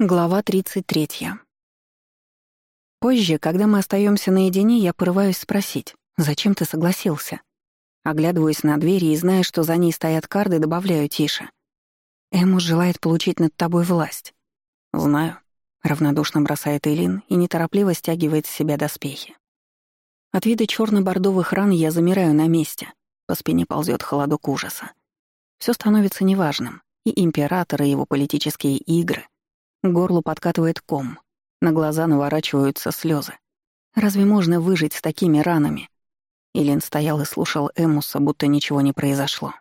Глава 33. Позже, когда мы остаемся наедине, я порываюсь спросить, зачем ты согласился? Оглядываюсь на двери и, зная, что за ней стоят карды, добавляю тише. Эмус желает получить над тобой власть. Знаю. Равнодушно бросает Элин и неторопливо стягивает с себя доспехи. От вида черно бордовых ран я замираю на месте. По спине ползет холодок ужаса. Все становится неважным. И император, и его политические игры — к горлу подкатывает ком. На глаза наворачиваются слезы. Разве можно выжить с такими ранами? Илин стоял и слушал Эмуса, будто ничего не произошло.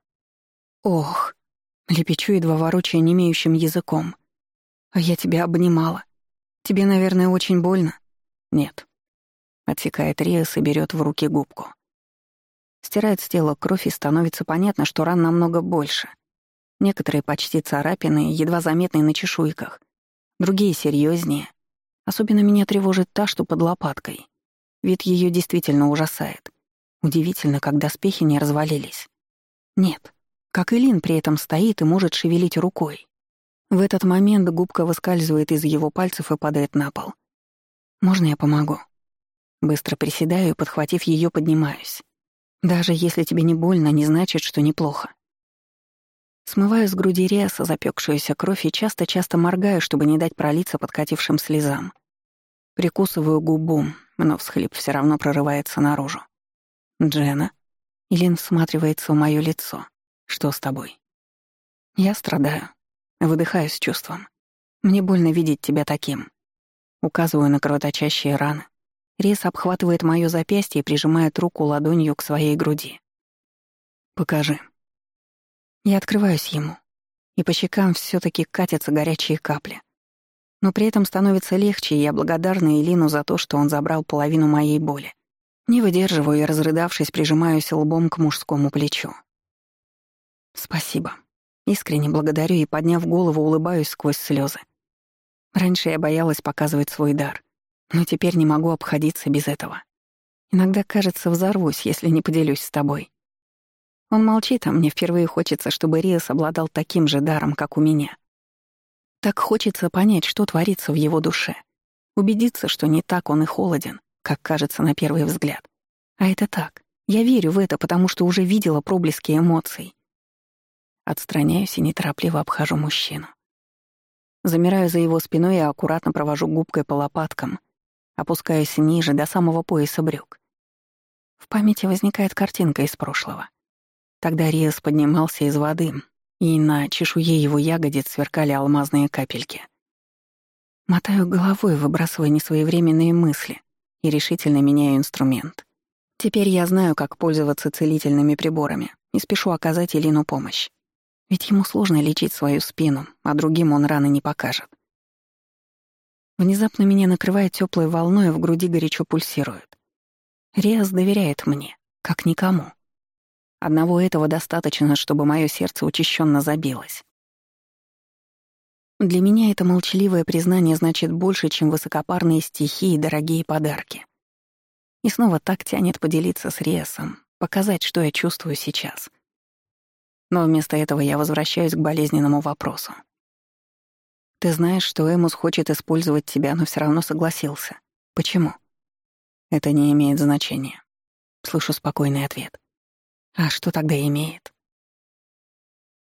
«Ох!» — лепечу, едва ворочая немеющим языком. «А я тебя обнимала. Тебе, наверное, очень больно?» «Нет». Отсекает Риас и берет в руки губку. Стирает с тела кровь и становится понятно, что ран намного больше. Некоторые почти царапины, едва заметные на чешуйках другие серьезнее. Особенно меня тревожит та, что под лопаткой. Вид ее действительно ужасает. Удивительно, как доспехи не развалились. Нет, как и Лин при этом стоит и может шевелить рукой. В этот момент губка выскальзывает из его пальцев и падает на пол. «Можно я помогу?» Быстро приседаю и, подхватив ее, поднимаюсь. Даже если тебе не больно, не значит, что неплохо. Смываю с груди Риаса запекшуюся кровь и часто-часто моргаю, чтобы не дать пролиться подкатившим слезам. Прикусываю губу, но всхлип все равно прорывается наружу. «Джена?» Илин всматривается в моё лицо. «Что с тобой?» «Я страдаю. Выдыхаю с чувством. Мне больно видеть тебя таким». Указываю на кровоточащие раны. Рис обхватывает моё запястье и прижимает руку ладонью к своей груди. «Покажи», я открываюсь ему, и по щекам все таки катятся горячие капли. Но при этом становится легче, и я благодарна Элину за то, что он забрал половину моей боли. Не выдерживаю и, разрыдавшись, прижимаюсь лбом к мужскому плечу. «Спасибо». Искренне благодарю и, подняв голову, улыбаюсь сквозь слезы. Раньше я боялась показывать свой дар, но теперь не могу обходиться без этого. Иногда, кажется, взорвусь, если не поделюсь с тобой. Он молчит, а мне впервые хочется, чтобы Риас обладал таким же даром, как у меня. Так хочется понять, что творится в его душе. Убедиться, что не так он и холоден, как кажется на первый взгляд. А это так. Я верю в это, потому что уже видела проблески эмоций. Отстраняюсь и неторопливо обхожу мужчину. Замираю за его спиной и аккуратно провожу губкой по лопаткам, опускаясь ниже, до самого пояса брюк. В памяти возникает картинка из прошлого. Тогда Риас поднимался из воды, и на чешуе его ягодиц сверкали алмазные капельки. Мотаю головой, выбрасывая несвоевременные мысли, и решительно меняю инструмент. Теперь я знаю, как пользоваться целительными приборами, и спешу оказать Элину помощь. Ведь ему сложно лечить свою спину, а другим он раны не покажет. Внезапно меня накрывает теплой волной, и в груди горячо пульсирует. Риас доверяет мне, как никому. Одного этого достаточно, чтобы мое сердце учащенно забилось. Для меня это молчаливое признание значит больше, чем высокопарные стихи и дорогие подарки. И снова так тянет поделиться с Ресом, показать, что я чувствую сейчас. Но вместо этого я возвращаюсь к болезненному вопросу. Ты знаешь, что Эмус хочет использовать тебя, но все равно согласился. Почему? Это не имеет значения. Слышу спокойный ответ. А что тогда имеет?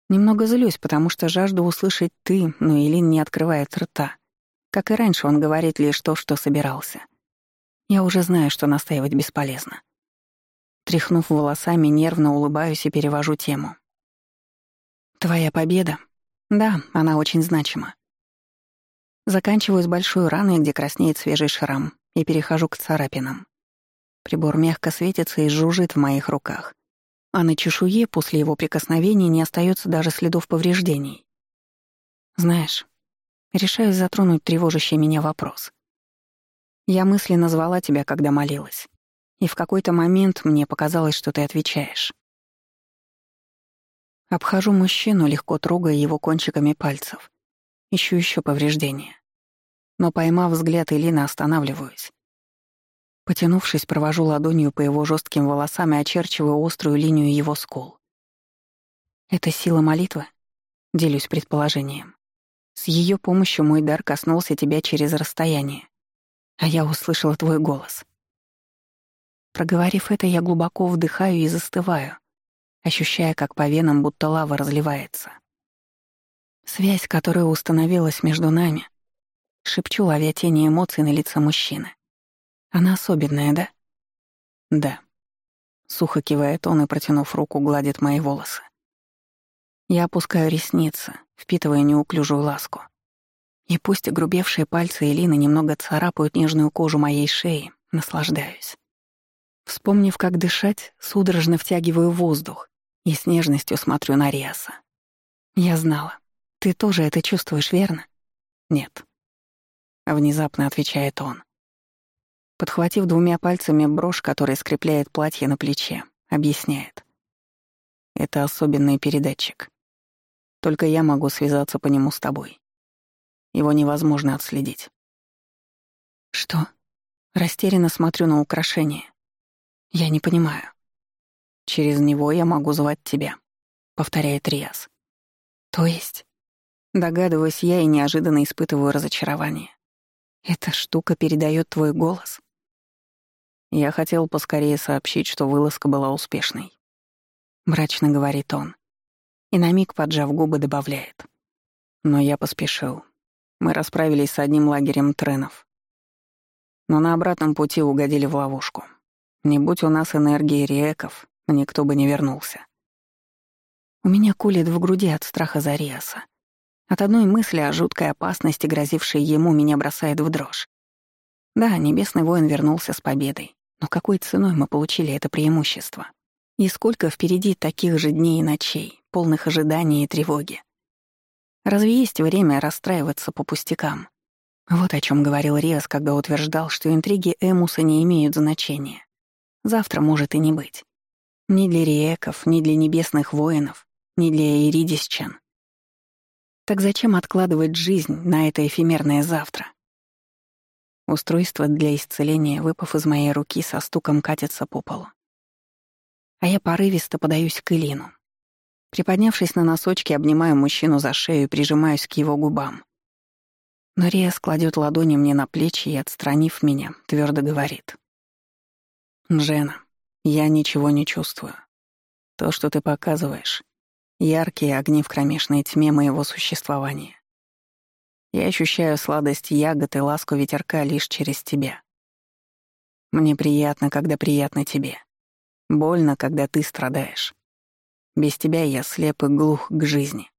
Немного злюсь, потому что жажду услышать «ты», но Илин не открывает рта. Как и раньше, он говорит лишь то, что собирался. Я уже знаю, что настаивать бесполезно. Тряхнув волосами, нервно улыбаюсь и перевожу тему. «Твоя победа?» «Да, она очень значима». Заканчиваю с большой раной, где краснеет свежий шрам, и перехожу к царапинам. Прибор мягко светится и жужжит в моих руках а на чешуе после его прикосновения не остается даже следов повреждений. Знаешь, решаю затронуть тревожащий меня вопрос. Я мысленно звала тебя, когда молилась, и в какой-то момент мне показалось, что ты отвечаешь. Обхожу мужчину, легко трогая его кончиками пальцев. Ищу еще повреждения. Но, поймав взгляд Элины, останавливаюсь. Потянувшись, провожу ладонью по его жестким волосам и очерчиваю острую линию его скул. Это сила молитвы? Делюсь предположением. С ее помощью мой дар коснулся тебя через расстояние, а я услышала твой голос. Проговорив это, я глубоко вдыхаю и застываю, ощущая, как по венам будто лава разливается. Связь, которая установилась между нами, шепчу, ловя тени эмоций на лице мужчины. Она особенная, да? Да. Сухо кивает он и, протянув руку, гладит мои волосы. Я опускаю ресницы, впитывая неуклюжую ласку. И пусть огрубевшие пальцы Элины немного царапают нежную кожу моей шеи, наслаждаюсь. Вспомнив, как дышать, судорожно втягиваю воздух и с нежностью смотрю на Риаса. Я знала. Ты тоже это чувствуешь, верно? Нет. Внезапно отвечает он. Подхватив двумя пальцами брошь, которая скрепляет платье на плече, объясняет. Это особенный передатчик. Только я могу связаться по нему с тобой. Его невозможно отследить. Что? Растерянно смотрю на украшение. Я не понимаю. Через него я могу звать тебя, повторяет Риас. То есть? Догадываюсь я и неожиданно испытываю разочарование. Эта штука передает твой голос? Я хотел поскорее сообщить, что вылазка была успешной. Мрачно говорит он. И на миг, поджав губы, добавляет. Но я поспешил. Мы расправились с одним лагерем тренов. Но на обратном пути угодили в ловушку. Не будь у нас энергии реков, никто бы не вернулся. У меня кулит в груди от страха за Риаса. От одной мысли о жуткой опасности, грозившей ему, меня бросает в дрожь. Да, Небесный воин вернулся с победой. Но какой ценой мы получили это преимущество? И сколько впереди таких же дней и ночей, полных ожиданий и тревоги? Разве есть время расстраиваться по пустякам? Вот о чем говорил Риас, когда утверждал, что интриги Эмуса не имеют значения. Завтра может и не быть. Ни для риеков, ни для небесных воинов, ни для иридисчан. Так зачем откладывать жизнь на это эфемерное завтра? Устройство для исцеления, выпав из моей руки, со стуком катится по полу. А я порывисто подаюсь к Илину. Приподнявшись на носочки, обнимаю мужчину за шею и прижимаюсь к его губам. Но Рия складет ладони мне на плечи и, отстранив меня, твердо говорит. «Джена, я ничего не чувствую. То, что ты показываешь, яркие огни в кромешной тьме моего существования. Я ощущаю сладость ягод и ласку ветерка лишь через тебя. Мне приятно, когда приятно тебе. Больно, когда ты страдаешь. Без тебя я слеп и глух к жизни.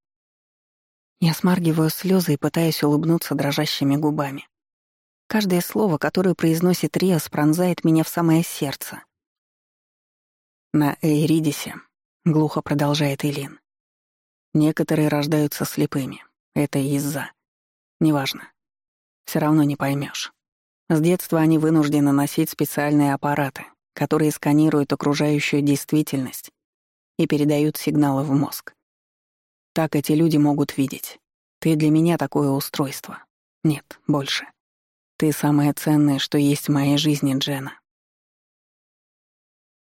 Я смаргиваю слезы и пытаюсь улыбнуться дрожащими губами. Каждое слово, которое произносит Риас, пронзает меня в самое сердце. На Эйридисе, глухо продолжает Илин. Некоторые рождаются слепыми. Это из-за Неважно. Все равно не поймешь. С детства они вынуждены носить специальные аппараты, которые сканируют окружающую действительность и передают сигналы в мозг. Так эти люди могут видеть. Ты для меня такое устройство. Нет, больше. Ты самое ценное, что есть в моей жизни, Джена.